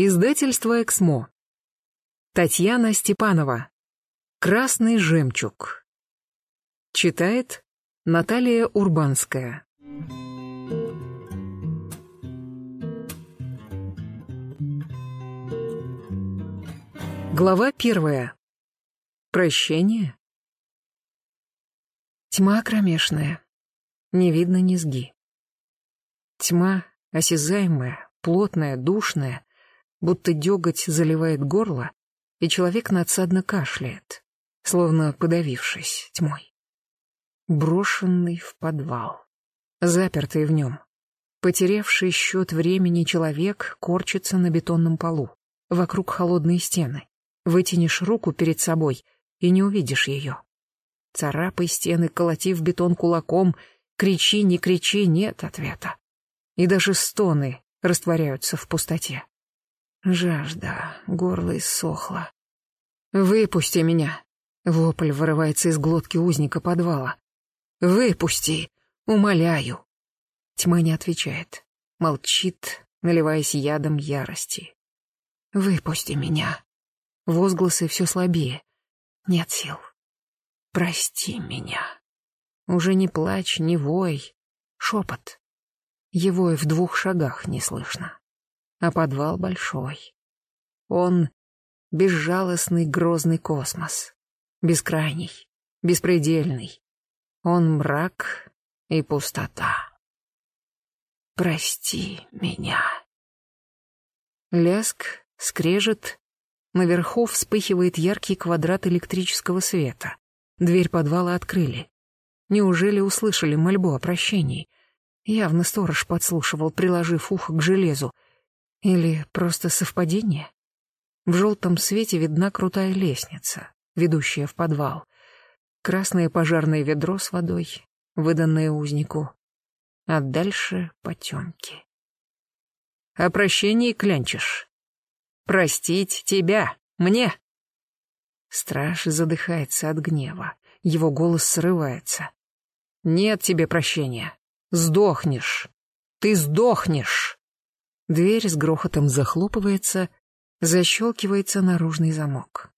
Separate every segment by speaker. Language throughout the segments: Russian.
Speaker 1: Издательство «Эксмо». Татьяна Степанова. «Красный жемчуг». Читает Наталья Урбанская. Глава первая. Прощение. Тьма кромешная. Не видно низги. Тьма осязаемая, плотная, душная, будто деготь заливает горло, и человек надсадно кашляет, словно подавившись тьмой. Брошенный в подвал, запертый в нем. Потерявший счет времени человек корчится на бетонном полу. Вокруг холодные стены. Вытянешь руку перед собой и не увидишь ее. Царапай стены, колоти в бетон кулаком, кричи, не кричи, нет ответа. И даже стоны растворяются в пустоте. Жажда, горло иссохло. «Выпусти меня!» Вопль вырывается из глотки узника подвала. «Выпусти! Умоляю!» Тьма не отвечает. Молчит, наливаясь ядом ярости. «Выпусти меня!» Возгласы все слабее. Нет сил. «Прости меня!» Уже не плач, не вой. Шепот. Его и в двух шагах не слышно а подвал большой. Он — безжалостный грозный космос, бескрайний, беспредельный. Он мрак и пустота. Прости меня. Лязг, скрежет, наверху вспыхивает яркий квадрат электрического света. Дверь подвала открыли. Неужели услышали мольбу о прощении? Явно сторож подслушивал, приложив ухо к железу — или просто совпадение? В желтом свете видна крутая лестница, ведущая в подвал. Красное пожарное ведро с водой, выданное узнику. А дальше потемки. О прощении клянчишь. Простить тебя, мне. Страж задыхается от гнева. Его голос срывается. Нет тебе прощения. Сдохнешь. Ты сдохнешь. Дверь с грохотом захлопывается, защелкивается наружный замок.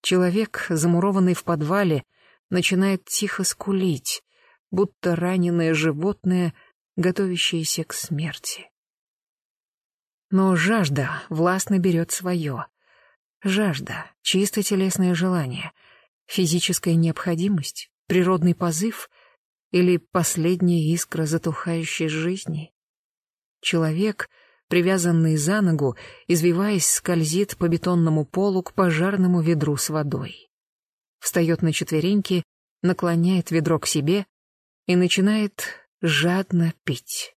Speaker 1: Человек, замурованный в подвале, начинает тихо скулить, будто раненое животное, готовящееся к смерти. Но жажда властно берет свое. Жажда — чисто телесное желание, физическая необходимость, природный позыв или последняя искра затухающей жизни. Человек, привязанный за ногу, извиваясь, скользит по бетонному полу к пожарному ведру с водой. Встает на четвереньки, наклоняет ведро к себе и начинает жадно пить.